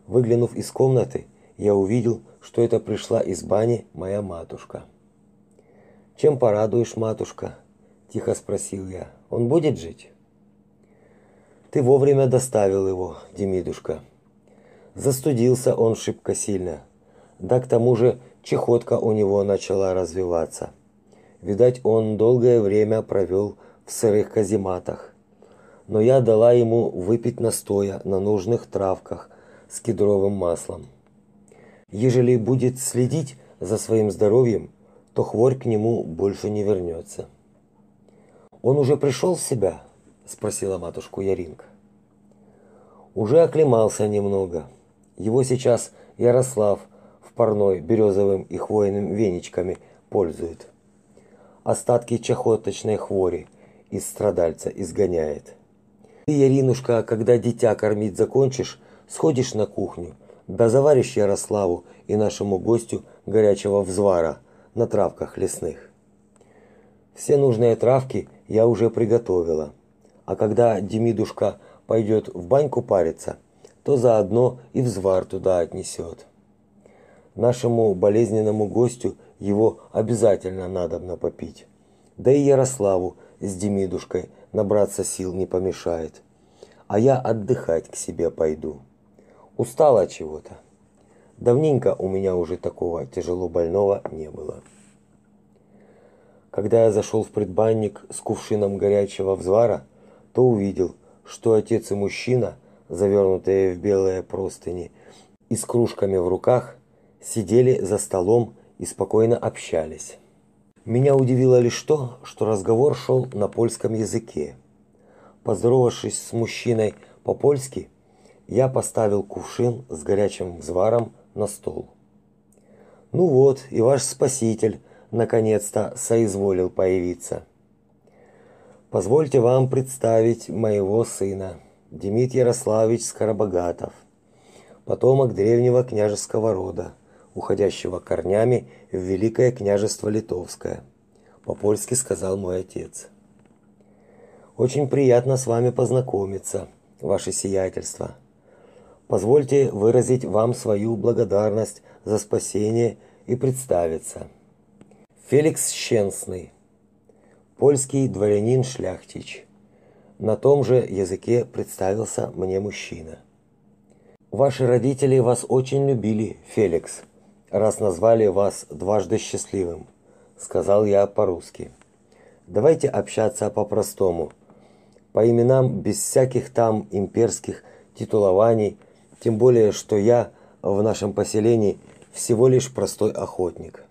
Выглянув из комнаты, я увидел, что это пришла из бани моя матушка. Чем порадуешь, матушка? тихо спросил я. Он будет жить? Ты вовремя доставил его, Демидушка. Застудился он шибко сильно. Да к тому же чехотка у него начала развиваться. Видать, он долгое время провел в сырых казематах. Но я дала ему выпить настоя на нужных травках с кедровым маслом. Ежели будет следить за своим здоровьем, то хворь к нему больше не вернется. Он уже пришел в себя, спросила матушку Яринка. Уже оклемался немного. Его сейчас Ярослав в парной березовым и хвойным веничками пользует. Остатки чахоточной хвори из страдальца изгоняет. Ты, Яринушка, когда дитя кормить закончишь, сходишь на кухню, да заваришь Ярославу и нашему гостю горячего взвара – на травках лесных. Все нужные травки я уже приготовила. А когда Демидушка пойдет в баньку париться, то заодно и взвар туда отнесет. Нашему болезненному гостю его обязательно надобно попить. Да и Ярославу с Демидушкой набраться сил не помешает. А я отдыхать к себе пойду. Устала чего-то. Давненько у меня уже такого тяжело больного не было. Когда я зашел в предбанник с кувшином горячего взвара, то увидел, что отец и мужчина, завернутые в белые простыни и с кружками в руках, сидели за столом и спокойно общались. Меня удивило лишь то, что разговор шел на польском языке. Поздоровавшись с мужчиной по-польски, я поставил кувшин с горячим взваром на стол. Ну вот, и ваш спаситель наконец-то соизволил появиться. Позвольте вам представить моего сына, Демид Ярославович Скоробогатов, потомок древнего княжеского рода, уходящего корнями в Великое княжество Литовское, по-польски сказал мой отец. Очень приятно с вами познакомиться, ваше сиятельство. Позвольте выразить вам свою благодарность за спасение и представиться. Феликс Щенсный, польский дворянин-шляхтич. На том же языке представился мне мужчина. Ваши родители вас очень любили, Феликс, раз назвали вас дважды счастливым, сказал я по-русски. Давайте общаться по-простому. По именам без всяких там имперских титулований, тем более что я в нашем поселении всего лишь простой охотник.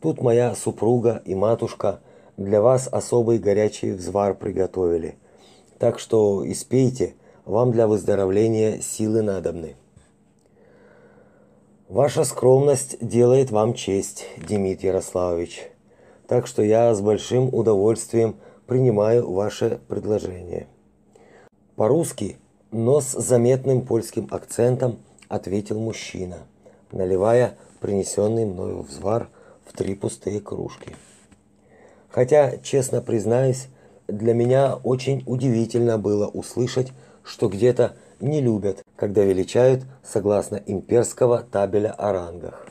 Тут моя супруга и матушка для вас особый горячий взвар приготовили. Так что испейте, вам для выздоровления силы надобны. Ваша скромность делает вам честь, Демид Ярославович. Так что я с большим удовольствием принимаю ваше предложение. По-русски, но с заметным польским акцентом ответил мужчина, наливая принесенный мною взвар в три пустые кружки. Хотя, честно признаюсь, для меня очень удивительно было услышать, что где-то не любят, когда величают согласно имперского табеля о рангах.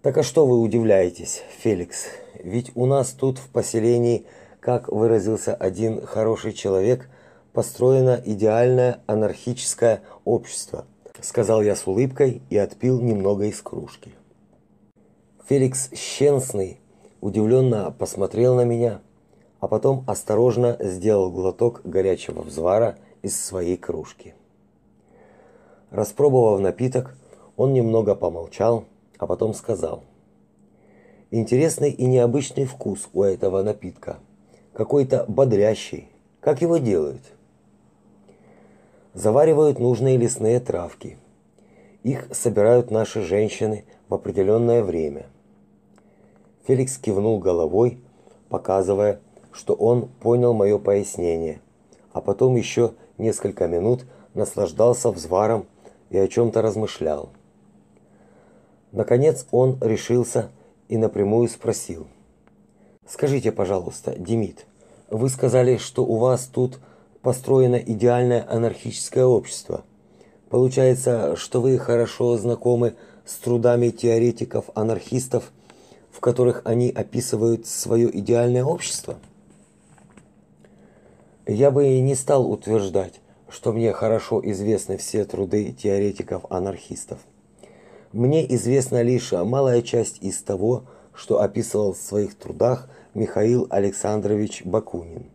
Так а что вы удивляетесь, Феликс? Ведь у нас тут в поселении, как выразился один хороший человек, построено идеальное анархическое общество, сказал я с улыбкой и отпил немного из кружки. Феликс Щенсный удивленно посмотрел на меня, а потом осторожно сделал глоток горячего взвара из своей кружки. Распробовав напиток, он немного помолчал, а потом сказал: "Интересный и необычный вкус у этого напитка. Какой-то бодрящий. Как его делают?" Заваривают нужные лесные травки. Их собирают наши женщины в определенное время. Феликс кивнул головой, показывая, что он понял мое пояснение, а потом еще несколько минут наслаждался взваром и о чем то размышлял. Наконец он решился и напрямую спросил: "Скажите, пожалуйста, Демид, вы сказали, что у вас тут построено идеальное анархическое общество. Получается, что вы хорошо знакомы с трудами теоретиков-анархистов в которых они описывают свое идеальное общество? Я бы и не стал утверждать, что мне хорошо известны все труды теоретиков-анархистов. Мне известна лишь малая часть из того, что описывал в своих трудах Михаил Александрович Бакунин.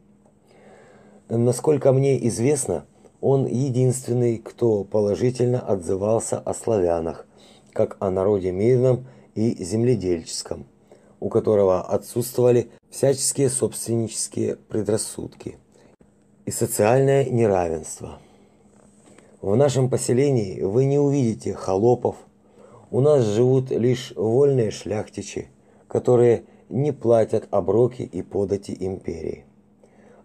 Насколько мне известно, он единственный, кто положительно отзывался о славянах, как о народе мирном и земледельческом, у которого отсутствовали всяческие собственнические предрассудки и социальное неравенство. В нашем поселении вы не увидите холопов. У нас живут лишь вольные шляхтичи, которые не платят оброки и подати империи.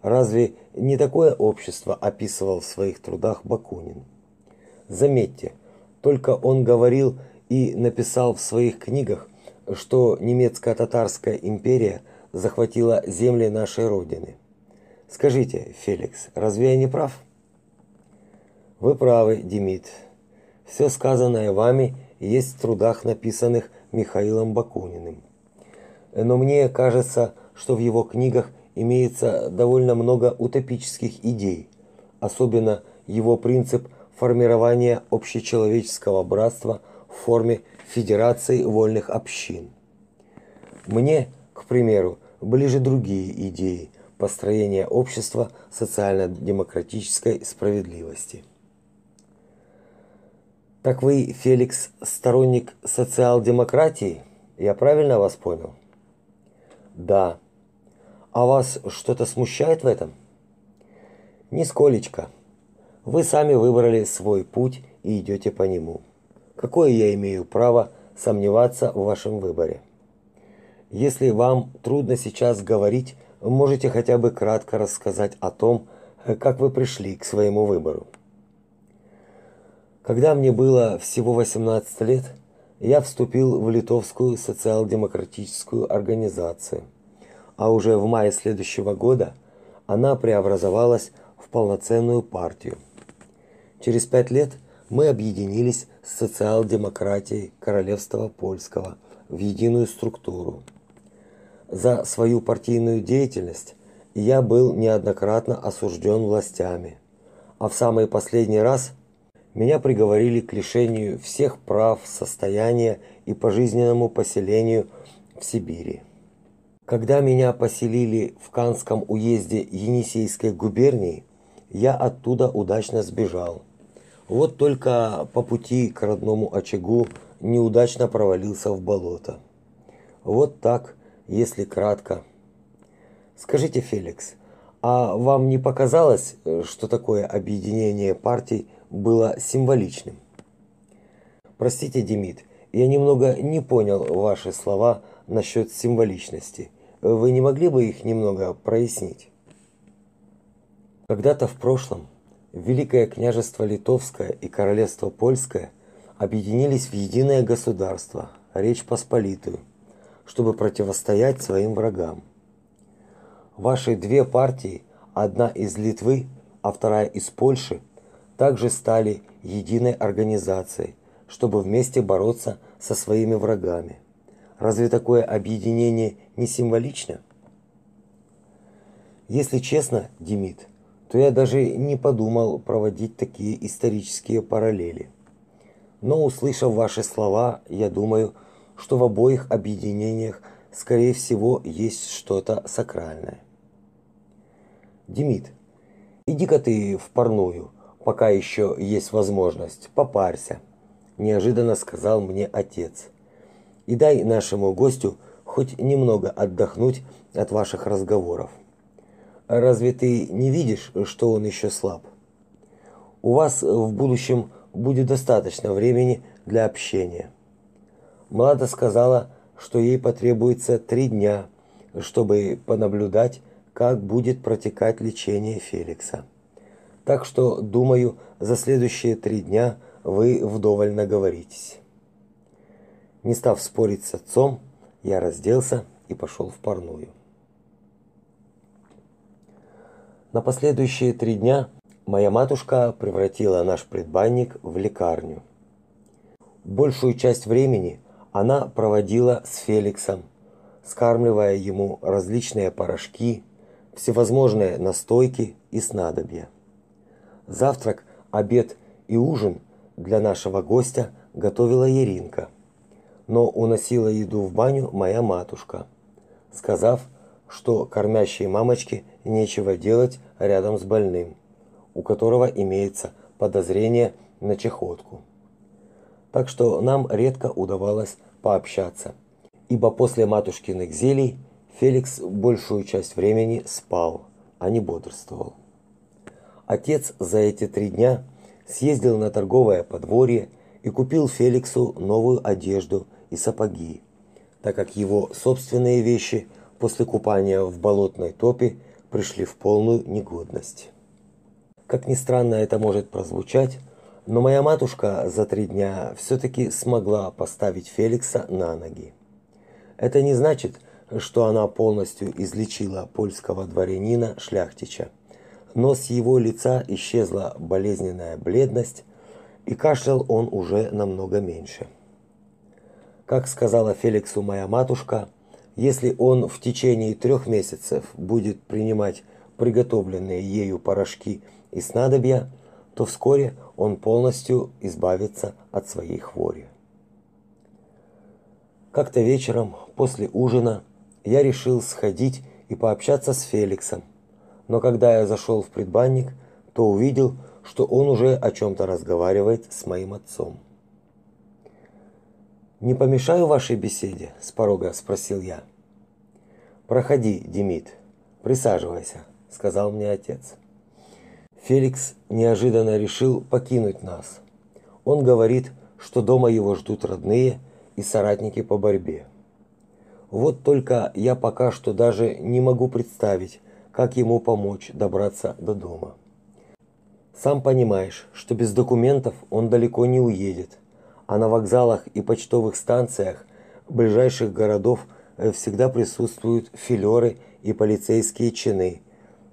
Разве не такое общество описывал в своих трудах Бакунин? Заметьте, только он говорил и написал в своих книгах, что немецко-татарская империя захватила земли нашей родины. Скажите, Феликс, разве я не прав? Вы правы, Демид. Все сказанное вами есть в трудах, написанных Михаилом Бакуниным. Но мне кажется, что в его книгах имеется довольно много утопических идей, особенно его принцип формирования общечеловеческого братства – в форме Федерации вольных общин. Мне, к примеру, ближе другие идеи построения общества социально-демократической справедливости. Так вы, Феликс, сторонник социал-демократии? Я правильно вас понял? Да. А вас что-то смущает в этом? Нисколечко. Вы сами выбрали свой путь и идете по нему. Какое я имею право сомневаться в вашем выборе? Если вам трудно сейчас говорить, можете хотя бы кратко рассказать о том, как вы пришли к своему выбору. Когда мне было всего 18 лет, я вступил в литовскую социал-демократическую организацию. А уже в мае следующего года она преобразовалась в полноценную партию. Через пять лет мы объединились с социал-демократией Королевства Польского в единую структуру. За свою партийную деятельность я был неоднократно осужден властями, а в самый последний раз меня приговорили к лишению всех прав, состояния и пожизненному поселению в Сибири. Когда меня поселили в Канском уезде Енисейской губернии, я оттуда удачно сбежал. Вот только по пути к родному очагу неудачно провалился в болото. Вот так, если кратко. Скажите, Феликс, а вам не показалось, что такое объединение партий было символичным? Простите, Демид, я немного не понял ваши слова насчет символичности. Вы не могли бы их немного прояснить? Когда-то в прошлом Великое княжество Литовское и Королевство Польское объединились в единое государство, Речь Посполитую, чтобы противостоять своим врагам. Ваши две партии, одна из Литвы, а вторая из Польши, также стали единой организацией, чтобы вместе бороться со своими врагами. Разве такое объединение не символично? Если честно, Демид, то я даже не подумал проводить такие исторические параллели. Но услышав ваши слова, я думаю, что в обоих объединениях скорее всего есть что-то сакральное. Демид, иди-ка ты в парную, пока еще есть возможность, попарься, неожиданно сказал мне отец. И дай нашему гостю хоть немного отдохнуть от ваших разговоров. Разве ты не видишь, что он еще слаб? У вас в будущем будет достаточно времени для общения. Млада сказала, что ей потребуется три дня, чтобы понаблюдать, как будет протекать лечение Феликса. Так что, думаю, за следующие три дня вы вдоволь наговоритесь. Не став спорить с отцом, я разделся и пошел в парную. На последующие три дня моя матушка превратила наш предбанник в лекарню. Большую часть времени она проводила с Феликсом, скармливая ему различные порошки, всевозможные настойки и снадобья. Завтрак, обед и ужин для нашего гостя готовила Еринка, но уносила еду в баню моя матушка, сказав, что кормящей мамочке нечего делать рядом с больным, у которого имеется подозрение на чехотку. Так что нам редко удавалось пообщаться, ибо после матушкиных зелий Феликс большую часть времени спал, а не бодрствовал. Отец за эти три дня съездил на торговое подворье и купил Феликсу новую одежду и сапоги, так как его собственные вещи после купания в болотной топе пришли в полную негодность. Как ни странно это может прозвучать, но моя матушка за три дня все-таки смогла поставить Феликса на ноги. Это не значит, что она полностью излечила польского дворянина Шляхтича, но с его лица исчезла болезненная бледность, и кашлял он уже намного меньше. Как сказала Феликсу моя матушка, если он в течение трех месяцев будет принимать приготовленные ею порошки и снадобья, то вскоре он полностью избавится от своей хвори. Как-то вечером после ужина я решил сходить и пообщаться с Феликсом. Но когда я зашел в предбанник, то увидел, что он уже о чем то разговаривает с моим отцом. Не помешаю вашей беседе, с порога спросил я. Проходи, Демид. Присаживайся, сказал мне отец. Феликс неожиданно решил покинуть нас. Он говорит, что дома его ждут родные и соратники по борьбе. Вот только я пока что даже не могу представить, как ему помочь добраться до дома. Сам понимаешь, что без документов он далеко не уедет а на вокзалах и почтовых станциях ближайших городов э, всегда присутствуют филеры и полицейские чины,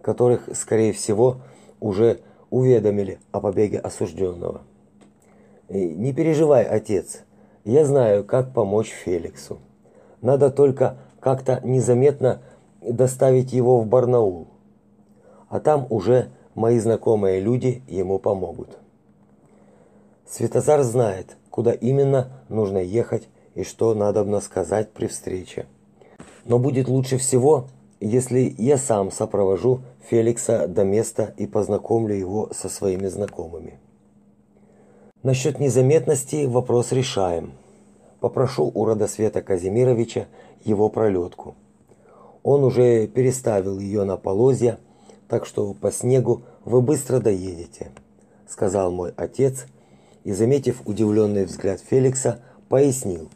которых, скорее всего, уже уведомили о побеге осужденного. Не переживай, отец. Я знаю, как помочь Феликсу. Надо только как-то незаметно доставить его в Барнаул. А там уже мои знакомые люди ему помогут. Светозар знает, куда именно нужно ехать и что надобно сказать при встрече. Но будет лучше всего, если я сам сопровожу Феликса до места и познакомлю его со своими знакомыми. Насчет незаметности вопрос решаем. Попрошу у Родосвета Казимировича его пролетку. Он уже переставил ее на полозья, так что по снегу вы быстро доедете, сказал мой отец и, заметив удивленный взгляд Феликса, пояснил.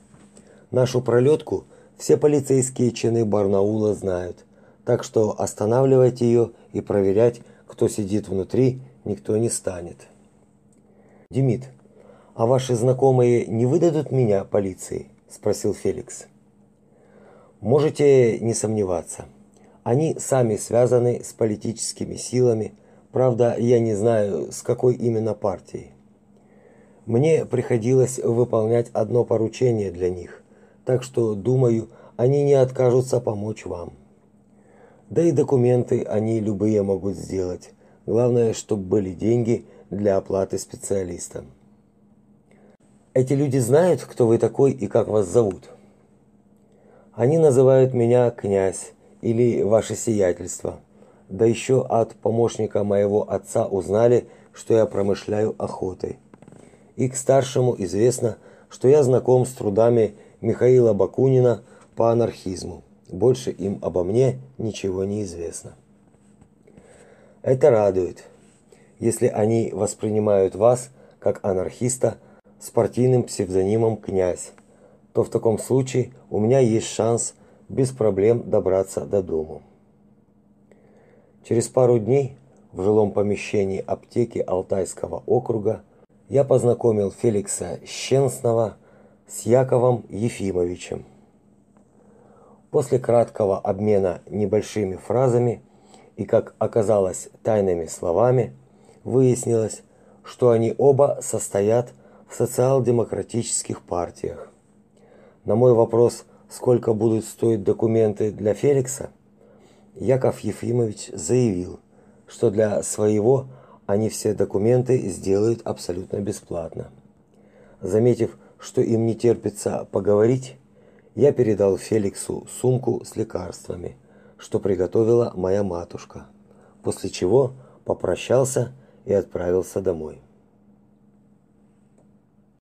Нашу пролетку все полицейские чины Барнаула знают, так что останавливать ее и проверять, кто сидит внутри, никто не станет. Демид, а ваши знакомые не выдадут меня полиции? спросил Феликс. Можете не сомневаться. Они сами связаны с политическими силами. Правда, я не знаю, с какой именно партией. Мне приходилось выполнять одно поручение для них, так что, думаю, они не откажутся помочь вам. Да и документы они любые могут сделать. Главное, чтобы были деньги для оплаты специалистам. Эти люди знают, кто вы такой и как вас зовут. Они называют меня князь или ваше сиятельство. Да еще от помощника моего отца узнали, что я промышляю охотой. И к старшему известно, что я знаком с трудами Михаила Бакунина по анархизму. Больше им обо мне ничего не известно. Это радует. Если они воспринимают вас как анархиста с партийным псевдонимом «Князь», то в таком случае у меня есть шанс без проблем добраться до дому. Через пару дней в жилом помещении аптеки Алтайского округа я познакомил Феликса Щенснова с Яковом Ефимовичем. После краткого обмена небольшими фразами и, как оказалось, тайными словами, выяснилось, что они оба состоят в социал-демократических партиях. На мой вопрос, сколько будут стоить документы для Феликса, Яков Ефимович заявил, что для своего они все документы сделают абсолютно бесплатно. Заметив, что им не терпится поговорить, я передал Феликсу сумку с лекарствами, что приготовила моя матушка, после чего попрощался и отправился домой.